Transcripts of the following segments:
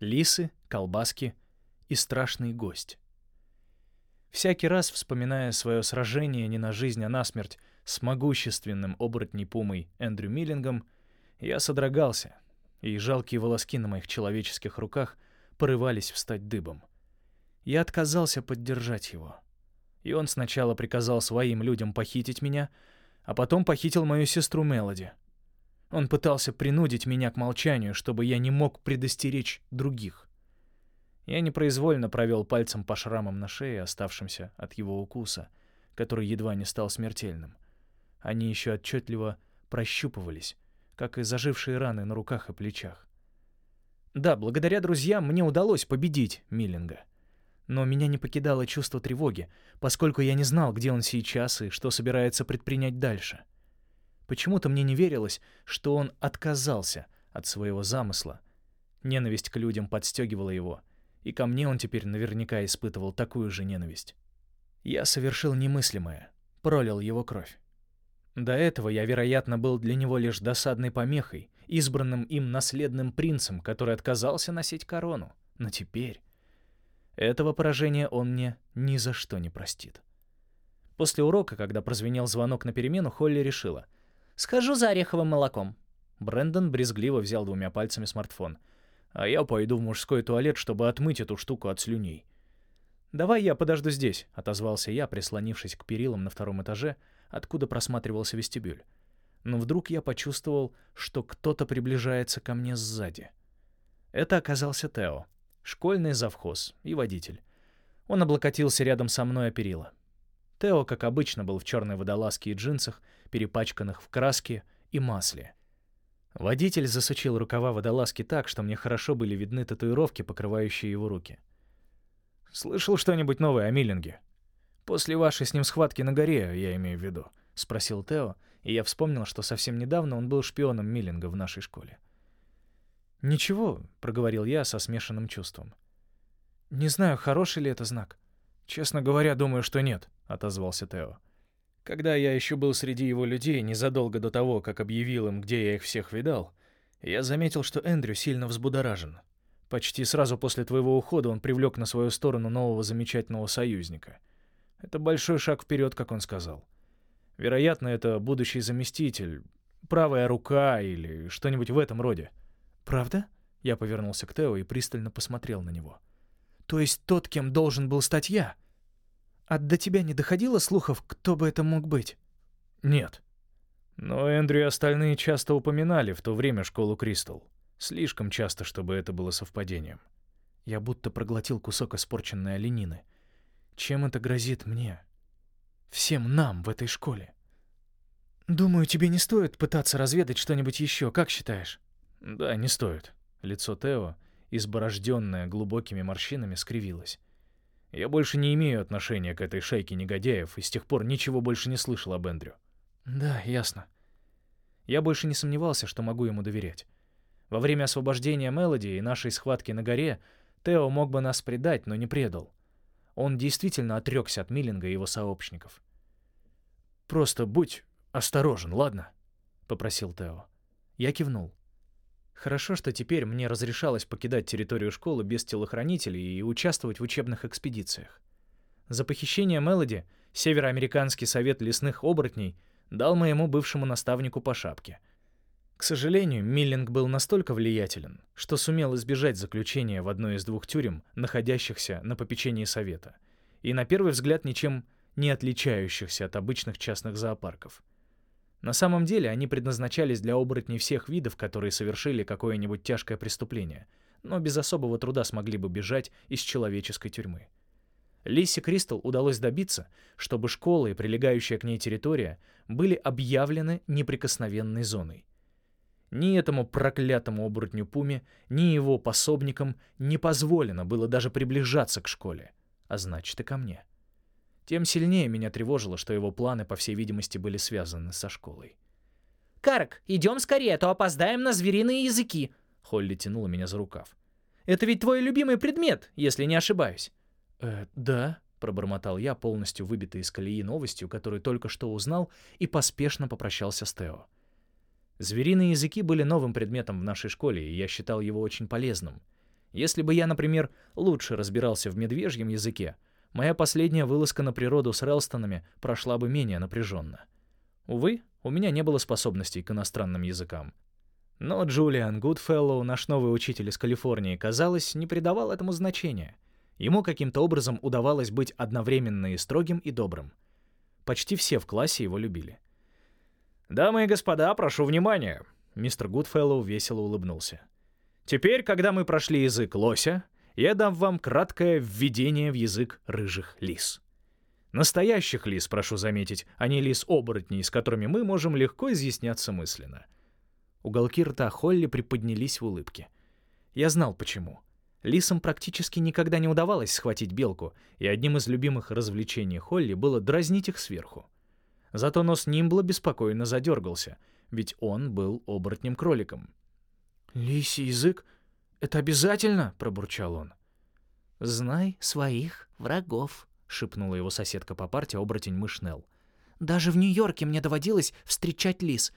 лисы, колбаски и страшный гость. Всякий раз, вспоминая свое сражение не на жизнь, а на смерть с могущественным оборотней пумой Эндрю Миллингом, я содрогался, и жалкие волоски на моих человеческих руках порывались встать дыбом. Я отказался поддержать его. И он сначала приказал своим людям похитить меня, а потом похитил мою сестру Мелоди. Он пытался принудить меня к молчанию, чтобы я не мог предостеречь других. Я непроизвольно провел пальцем по шрамам на шее, оставшимся от его укуса, который едва не стал смертельным. Они еще отчетливо прощупывались, как и зажившие раны на руках и плечах. Да, благодаря друзьям мне удалось победить Миллинга. Но меня не покидало чувство тревоги, поскольку я не знал, где он сейчас и что собирается предпринять дальше. Почему-то мне не верилось, что он отказался от своего замысла. Ненависть к людям подстегивала его, и ко мне он теперь наверняка испытывал такую же ненависть. Я совершил немыслимое, пролил его кровь. До этого я, вероятно, был для него лишь досадной помехой, избранным им наследным принцем, который отказался носить корону. Но теперь... Этого поражения он мне ни за что не простит. После урока, когда прозвенел звонок на перемену, Холли решила. «Схожу за ореховым молоком». Брэндон брезгливо взял двумя пальцами смартфон. «А я пойду в мужской туалет, чтобы отмыть эту штуку от слюней». «Давай я подожду здесь», — отозвался я, прислонившись к перилам на втором этаже, откуда просматривался вестибюль. Но вдруг я почувствовал, что кто-то приближается ко мне сзади. Это оказался Тео школьный завхоз и водитель. Он облокотился рядом со мной о перила. Тео, как обычно, был в черной водолазке и джинсах, перепачканных в краске и масле. Водитель засучил рукава водолазки так, что мне хорошо были видны татуировки, покрывающие его руки. «Слышал что-нибудь новое о Миллинге?» «После вашей с ним схватки на горе, я имею в виду», — спросил Тео, и я вспомнил, что совсем недавно он был шпионом Миллинга в нашей школе. «Ничего», — проговорил я со смешанным чувством. «Не знаю, хороший ли это знак». «Честно говоря, думаю, что нет», — отозвался Тео. «Когда я еще был среди его людей, незадолго до того, как объявил им, где я их всех видал, я заметил, что Эндрю сильно взбудоражен. Почти сразу после твоего ухода он привлек на свою сторону нового замечательного союзника. Это большой шаг вперед, как он сказал. Вероятно, это будущий заместитель, правая рука или что-нибудь в этом роде. «Правда?» Я повернулся к Тео и пристально посмотрел на него. «То есть тот, кем должен был стать я? А до тебя не доходило слухов, кто бы это мог быть?» «Нет». Но Эндрю и остальные часто упоминали в то время школу Кристал. Слишком часто, чтобы это было совпадением. Я будто проглотил кусок испорченной оленины. Чем это грозит мне? Всем нам в этой школе. «Думаю, тебе не стоит пытаться разведать что-нибудь еще, как считаешь?» «Да, не стоит». Лицо Тео, изборожденное глубокими морщинами, скривилось. «Я больше не имею отношения к этой шайке негодяев и с тех пор ничего больше не слышал об Эндрю». «Да, ясно». Я больше не сомневался, что могу ему доверять. Во время освобождения Мелоди и нашей схватки на горе Тео мог бы нас предать, но не предал. Он действительно отрекся от Миллинга и его сообщников. «Просто будь осторожен, ладно?» — попросил Тео. Я кивнул. Хорошо, что теперь мне разрешалось покидать территорию школы без телохранителей и участвовать в учебных экспедициях. За похищение Мелоди Североамериканский совет лесных оборотней дал моему бывшему наставнику по шапке. К сожалению, Миллинг был настолько влиятелен, что сумел избежать заключения в одной из двух тюрем, находящихся на попечении совета, и на первый взгляд ничем не отличающихся от обычных частных зоопарков — на самом деле они предназначались для оборотней всех видов, которые совершили какое-нибудь тяжкое преступление, но без особого труда смогли бы бежать из человеческой тюрьмы. Лисе Кристал удалось добиться, чтобы школа и прилегающая к ней территория были объявлены неприкосновенной зоной. Ни этому проклятому оборотню Пуме, ни его пособникам не позволено было даже приближаться к школе, а значит и ко мне тем сильнее меня тревожило, что его планы, по всей видимости, были связаны со школой. «Карк, идем скорее, а то опоздаем на звериные языки!» Холли тянула меня за рукав. «Это ведь твой любимый предмет, если не ошибаюсь». «Э, да», — пробормотал я, полностью выбитый из колеи новостью, которую только что узнал, и поспешно попрощался с Тео. Звериные языки были новым предметом в нашей школе, и я считал его очень полезным. Если бы я, например, лучше разбирался в медвежьем языке, моя последняя вылазка на природу с Релстонами прошла бы менее напряженно. Увы, у меня не было способностей к иностранным языкам. Но Джулиан Гудфеллоу, наш новый учитель из Калифорнии, казалось, не придавал этому значения. Ему каким-то образом удавалось быть одновременно и строгим, и добрым. Почти все в классе его любили. «Дамы и господа, прошу внимания!» Мистер Гудфеллоу весело улыбнулся. «Теперь, когда мы прошли язык лося, я дам вам краткое введение в язык рыжих лис. Настоящих лис, прошу заметить, а не лис-оборотней, с которыми мы можем легко изъясняться мысленно». Уголки рта Холли приподнялись в улыбке. Я знал, почему. Лисам практически никогда не удавалось схватить белку, и одним из любимых развлечений Холли было дразнить их сверху. Зато нос Нимбла беспокойно задергался, ведь он был оборотнем-кроликом. «Лисий язык? Это обязательно?» — пробурчал он. «Знай своих врагов», — шепнула его соседка по парте оборотень-мышь Нелл. «Даже в Нью-Йорке мне доводилось встречать лис.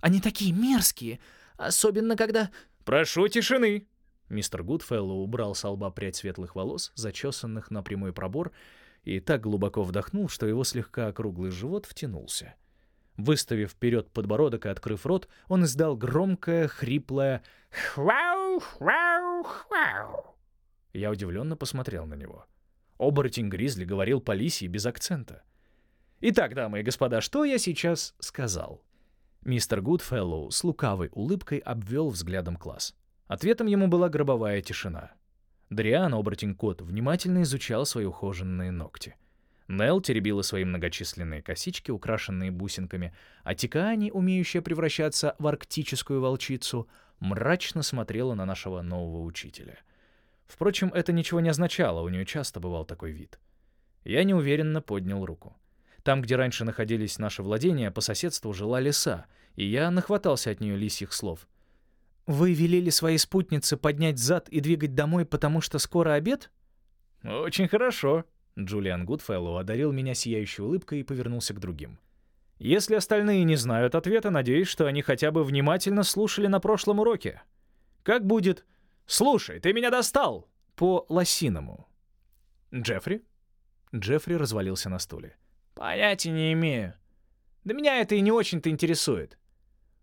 Они такие мерзкие, особенно когда...» «Прошу тишины!» Мистер Гудфеллоу убрал с лба прядь светлых волос, зачесанных на прямой пробор, и так глубоко вдохнул, что его слегка округлый живот втянулся. Выставив вперед подбородок и открыв рот, он издал громкое, хриплое «Хвау! Хвау! Хвау!». Я удивленно посмотрел на него. Оборотень Гризли говорил по-лисьи без акцента. «Итак, дамы и господа, что я сейчас сказал?» Мистер Гудфеллоу с лукавой улыбкой обвел взглядом класс. Ответом ему была гробовая тишина. Дриан, оборотень-кот, внимательно изучал свои ухоженные ногти. Нел теребила свои многочисленные косички, украшенные бусинками, а Тикаани, умеющая превращаться в арктическую волчицу, мрачно смотрела на нашего нового учителя. Впрочем, это ничего не означало, у нее часто бывал такой вид. Я неуверенно поднял руку. Там, где раньше находились наши владения, по соседству жила лиса, и я нахватался от нее лисьих слов. «Вы велели своей спутнице поднять зад и двигать домой, потому что скоро обед?» «Очень хорошо», — Джулиан Гудфеллоу одарил меня сияющей улыбкой и повернулся к другим. «Если остальные не знают ответа, надеюсь, что они хотя бы внимательно слушали на прошлом уроке. Как будет «Слушай, ты меня достал!» по-лосиному?» «Джеффри?» Джеффри развалился на стуле. «Понятия не имею. Да меня это и не очень-то интересует.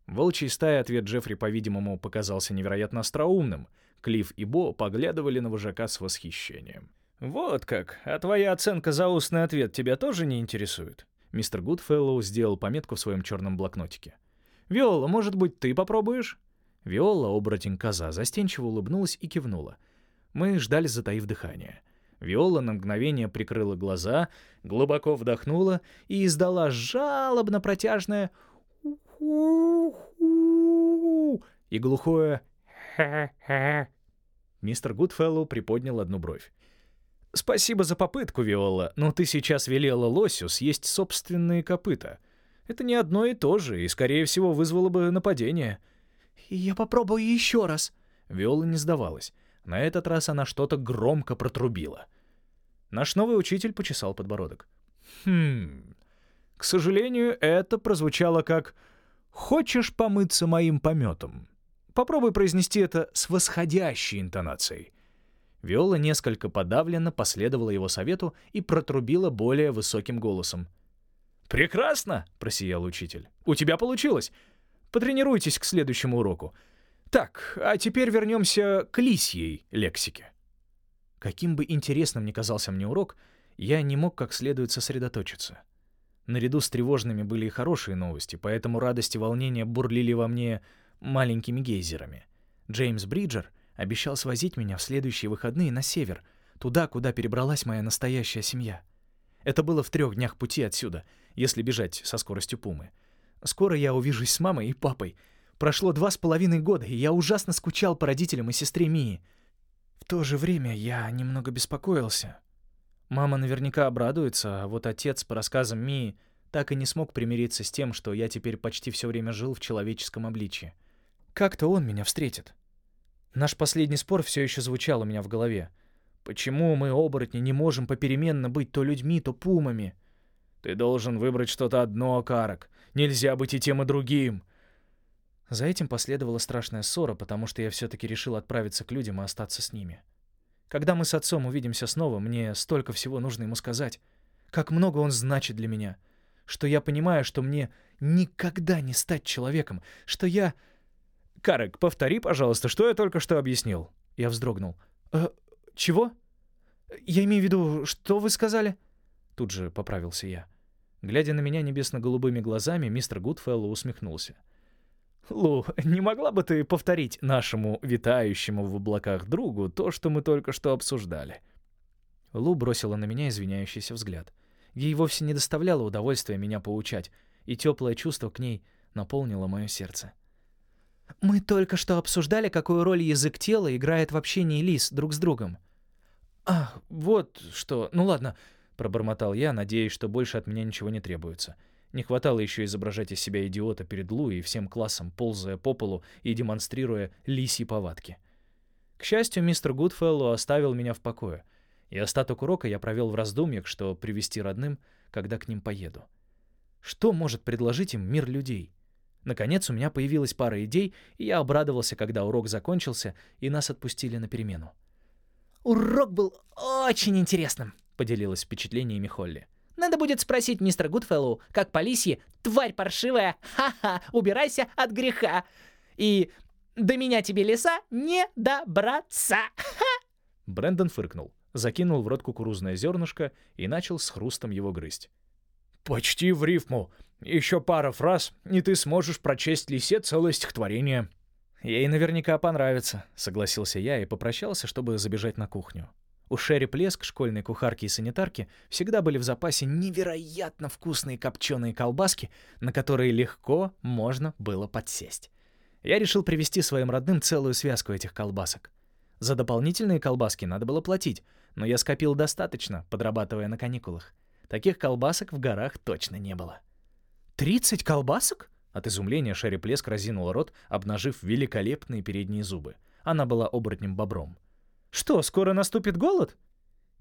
Волчьей стае ответ Джеффри, по-видимому, показался невероятно остроумным. Клифф и Бо поглядывали на вожака с восхищением. «Вот как. А твоя оценка за устный ответ тебя тоже не интересует?» Мистер Гудфеллоу сделал пометку в своем черном блокнотике. «Виола, может быть, ты попробуешь?» Виола, оборотень коза, застенчиво улыбнулась и кивнула. Мы ждали, затаив дыхание. Виола на мгновение прикрыла глаза, глубоко вдохнула и издала жалобно протяжное и глухое «ха-ха». Мистер Гудфеллоу приподнял одну бровь. «Спасибо за попытку, Виола, но ты сейчас велела лосю съесть собственные копыта. Это не одно и то же, и, скорее всего, вызвало бы нападение». «Я попробую еще раз». Виола не сдавалась. На этот раз она что-то громко протрубила. Наш новый учитель почесал подбородок. «Хм... К сожалению, это прозвучало как «Хочешь помыться моим пометом?» Попробуй произнести это с восходящей интонацией. Виола несколько подавленно последовала его совету и протрубила более высоким голосом. «Прекрасно!» — просиял учитель. «У тебя получилось. Потренируйтесь к следующему уроку. Так, а теперь вернемся к лисьей лексике». Каким бы интересным ни казался мне урок, я не мог как следует сосредоточиться. Наряду с тревожными были и хорошие новости, поэтому радость и волнение бурлили во мне маленькими гейзерами. Джеймс Бриджер обещал свозить меня в следующие выходные на север, туда, куда перебралась моя настоящая семья. Это было в трех днях пути отсюда, если бежать со скоростью пумы. Скоро я увижусь с мамой и папой. Прошло два с половиной года, и я ужасно скучал по родителям и сестре Мии. В то же время я немного беспокоился. Мама наверняка обрадуется, а вот отец, по рассказам Мии, так и не смог примириться с тем, что я теперь почти все время жил в человеческом обличье. Как-то он меня встретит. Наш последний спор все еще звучал у меня в голове. Почему мы, оборотни, не можем попеременно быть то людьми, то пумами? Ты должен выбрать что-то одно, Карак. Нельзя быть и тем, и другим. За этим последовала страшная ссора, потому что я все-таки решил отправиться к людям и остаться с ними. Когда мы с отцом увидимся снова, мне столько всего нужно ему сказать. Как много он значит для меня. Что я понимаю, что мне никогда не стать человеком. Что я... «Карек, повтори, пожалуйста, что я только что объяснил?» Я вздрогнул. «Э, чего? Я имею в виду, что вы сказали?» Тут же поправился я. Глядя на меня небесно-голубыми глазами, мистер Гудфелло усмехнулся. «Лу, не могла бы ты повторить нашему витающему в облаках другу то, что мы только что обсуждали?» Лу бросила на меня извиняющийся взгляд. Ей вовсе не доставляло удовольствия меня поучать, и теплое чувство к ней наполнило мое сердце. «Мы только что обсуждали, какую роль язык тела играет в общении лис друг с другом». «Ах, вот что. Ну ладно», — пробормотал я, надеясь, что больше от меня ничего не требуется. Не хватало еще изображать из себя идиота перед Лу и всем классом, ползая по полу и демонстрируя лисьи повадки. К счастью, мистер Гудфелло оставил меня в покое, и остаток урока я провел в раздумьях, что привести родным, когда к ним поеду. Что может предложить им мир людей? Наконец у меня появилась пара идей, и я обрадовался, когда урок закончился, и нас отпустили на перемену. «Урок был очень интересным», — поделилась впечатлениями Холли. Надо будет спросить мистера Гудфеллоу, как по-лисьи, тварь паршивая, ха-ха, убирайся от греха. И до меня тебе леса не добраться. Ха! Брэндон фыркнул, закинул в рот кукурузное зернышко и начал с хрустом его грызть. «Почти в рифму. Еще пара фраз, и ты сможешь прочесть лисе целое стихотворение». «Ей наверняка понравится», — согласился я и попрощался, чтобы забежать на кухню. У Шерри Плеск, школьной кухарки и санитарки, всегда были в запасе невероятно вкусные копченые колбаски, на которые легко можно было подсесть. Я решил привезти своим родным целую связку этих колбасок. За дополнительные колбаски надо было платить, но я скопил достаточно, подрабатывая на каникулах. Таких колбасок в горах точно не было. «Тридцать колбасок?» От изумления Шерри Плеск разинула рот, обнажив великолепные передние зубы. Она была оборотнем-бобром. Что, скоро наступит голод?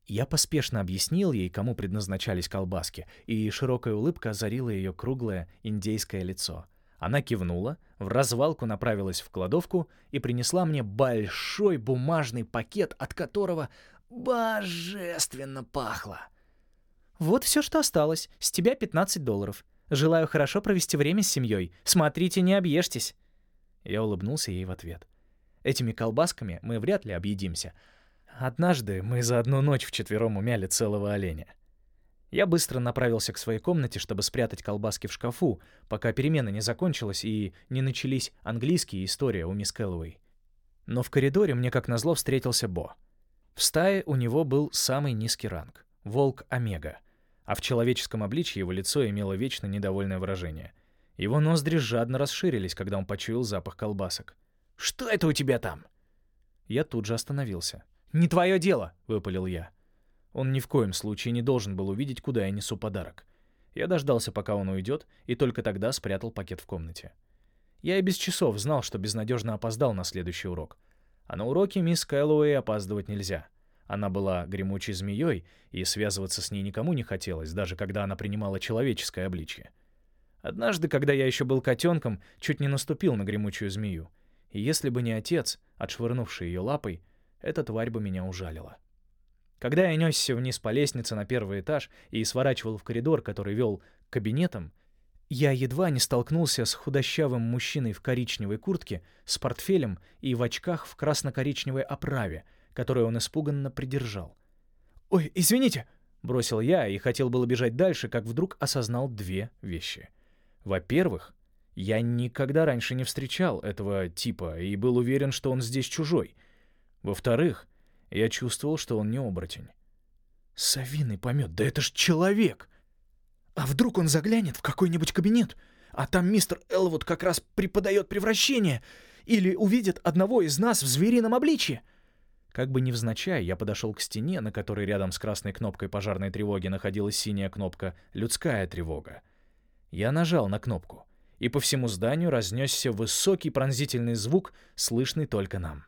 Я поспешно объяснил ей, кому предназначались колбаски, и широкая улыбка озарила ее круглое индейское лицо. Она кивнула, в развалку направилась в кладовку и принесла мне большой бумажный пакет, от которого божественно пахло. «Вот все, что осталось. С тебя 15 долларов. Желаю хорошо провести время с семьей. Смотрите, не объешьтесь». Я улыбнулся ей в ответ. Этими колбасками мы вряд ли объедимся. Однажды мы за одну ночь вчетвером умяли целого оленя. Я быстро направился к своей комнате, чтобы спрятать колбаски в шкафу, пока перемена не закончилась и не начались английские истории у мисс Кэллоуэй. Но в коридоре мне, как назло, встретился Бо. В стае у него был самый низкий ранг — волк Омега, а в человеческом обличье его лицо имело вечно недовольное выражение. Его ноздри жадно расширились, когда он почуял запах колбасок. Что это у тебя там?» Я тут же остановился. «Не твое дело!» — выпалил я. Он ни в коем случае не должен был увидеть, куда я несу подарок. Я дождался, пока он уйдет, и только тогда спрятал пакет в комнате. Я и без часов знал, что безнадежно опоздал на следующий урок. А на уроке мисс Кэллоуэй опаздывать нельзя. Она была гремучей змеей, и связываться с ней никому не хотелось, даже когда она принимала человеческое обличье. Однажды, когда я еще был котенком, чуть не наступил на гремучую змею — и если бы не отец, отшвырнувший ее лапой, эта тварь бы меня ужалила. Когда я несся вниз по лестнице на первый этаж и сворачивал в коридор, который вел к кабинетам, я едва не столкнулся с худощавым мужчиной в коричневой куртке, с портфелем и в очках в красно-коричневой оправе, которую он испуганно придержал. «Ой, извините!» — бросил я и хотел было бежать дальше, как вдруг осознал две вещи. Во-первых, я никогда раньше не встречал этого типа и был уверен, что он здесь чужой. Во-вторых, я чувствовал, что он не оборотень. Совиный помет, да это ж человек! А вдруг он заглянет в какой-нибудь кабинет, а там мистер Элвуд как раз преподает превращение, или увидит одного из нас в зверином обличье? Как бы невзначай, я подошел к стене, на которой рядом с красной кнопкой пожарной тревоги находилась синяя кнопка «Людская тревога». Я нажал на кнопку — и по всему зданию разнесся высокий пронзительный звук, слышный только нам.